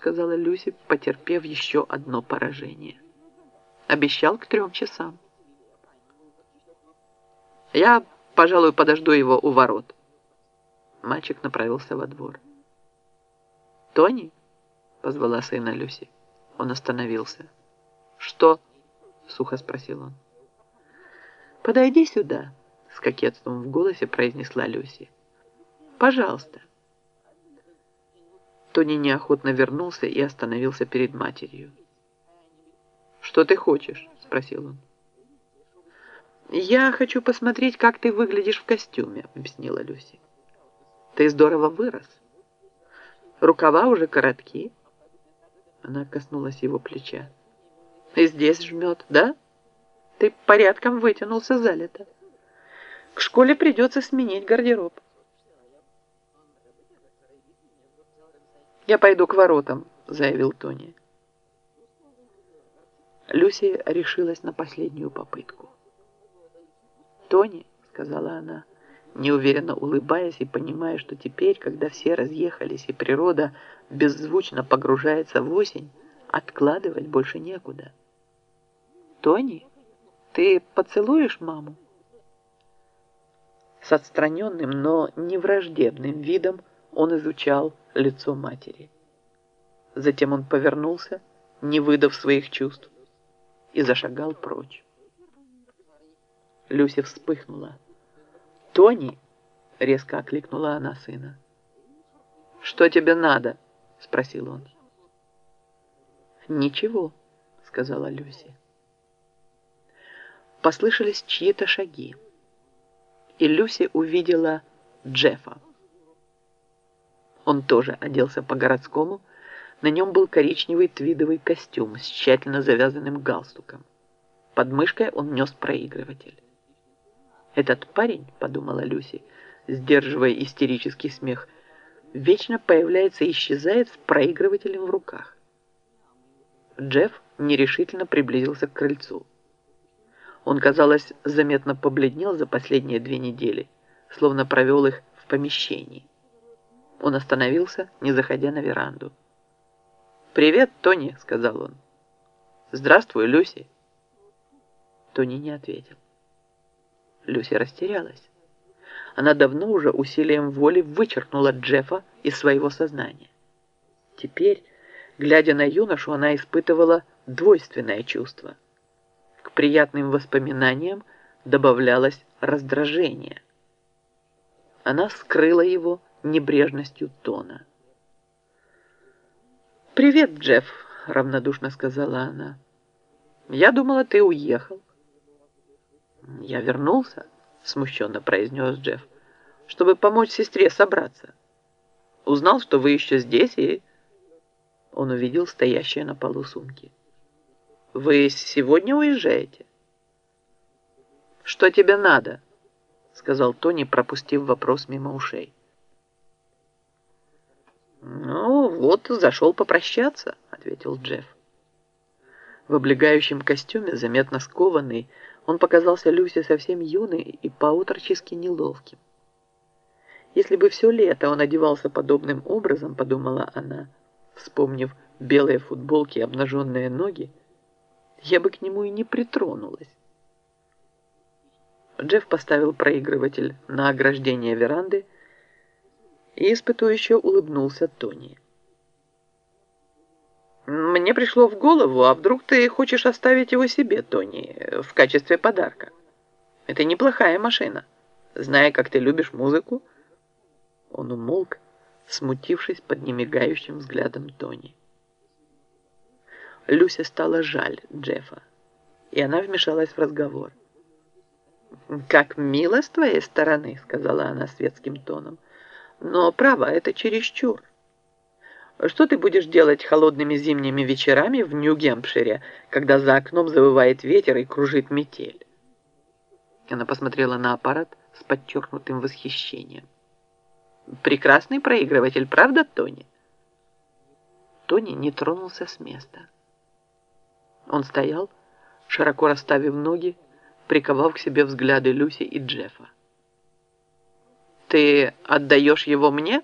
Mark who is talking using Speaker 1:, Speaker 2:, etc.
Speaker 1: сказала Люси, потерпев еще одно поражение. Обещал к трем часам. Я, пожалуй, подожду его у ворот. Мальчик направился во двор. «Тони?» — позвала сына Люси. Он остановился. «Что?» — сухо спросил он. «Подойди сюда», — с кокетством в голосе произнесла Люси. «Пожалуйста». Тони неохотно вернулся и остановился перед матерью. «Что ты хочешь?» — спросил он. «Я хочу посмотреть, как ты выглядишь в костюме», — объяснила Люси. «Ты здорово вырос. Рукава уже коротки». Она коснулась его плеча. «И здесь жмет, да? Ты порядком вытянулся за лето. К школе придется сменить гардероб». «Я пойду к воротам», — заявил Тони. Люси решилась на последнюю попытку. «Тони», — сказала она, неуверенно улыбаясь и понимая, что теперь, когда все разъехались и природа беззвучно погружается в осень, откладывать больше некуда. «Тони, ты поцелуешь маму?» С отстраненным, но не враждебным видом он изучал лицо матери. Затем он повернулся, не выдав своих чувств, и зашагал прочь. Люся вспыхнула. «Тони!» — резко окликнула она сына. «Что тебе надо?» — спросил он. «Ничего», — сказала Люси. Послышались чьи-то шаги, и Люси увидела Джеффа. Он тоже оделся по-городскому. На нем был коричневый твидовый костюм с тщательно завязанным галстуком. Под мышкой он нес проигрыватель. «Этот парень», — подумала Люси, сдерживая истерический смех, вечно появляется и исчезает с проигрывателем в руках. Джефф нерешительно приблизился к крыльцу. Он, казалось, заметно побледнел за последние две недели, словно провел их в помещении. Он остановился, не заходя на веранду. «Привет, Тони», — сказал он. «Здравствуй, Люси». Тони не ответил. Люси растерялась. Она давно уже усилием воли вычеркнула Джеффа из своего сознания. Теперь, глядя на юношу, она испытывала двойственное чувство. К приятным воспоминаниям добавлялось раздражение. Она скрыла его, небрежностью тона. «Привет, Джефф», — равнодушно сказала она. «Я думала, ты уехал». «Я вернулся», — смущенно произнес Джефф, «чтобы помочь сестре собраться. Узнал, что вы еще здесь, и...» Он увидел стоящие на полу сумки. «Вы сегодня уезжаете?» «Что тебе надо?» — сказал Тони, пропустив вопрос мимо ушей. Вот зашел попрощаться», — ответил Джефф. В облегающем костюме, заметно скованный, он показался Люсе совсем юный и поутрочески неловким. Если бы все лето он одевался подобным образом, подумала она, вспомнив белые футболки и обнаженные ноги, я бы к нему и не притронулась. Джефф поставил проигрыватель на ограждение веранды и испытующе улыбнулся Тони. «Мне пришло в голову, а вдруг ты хочешь оставить его себе, Тони, в качестве подарка? Это неплохая машина. Зная, как ты любишь музыку...» Он умолк, смутившись под немигающим взглядом Тони. Люся стала жаль Джеффа, и она вмешалась в разговор. «Как мило с твоей стороны», — сказала она светским тоном, — но, право, это чересчур. Что ты будешь делать холодными зимними вечерами в Нью-Гемпшире, когда за окном завывает ветер и кружит метель? Она посмотрела на аппарат с подчеркнутым восхищением. Прекрасный проигрыватель, правда, Тони? Тони не тронулся с места. Он стоял, широко расставив ноги, приковав к себе взгляды Люси и Джеффа. «Ты отдаешь его мне?»